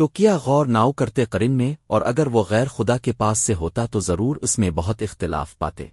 تو کیا غور ناؤ کرتے قرن میں اور اگر وہ غیر خدا کے پاس سے ہوتا تو ضرور اس میں بہت اختلاف پاتے۔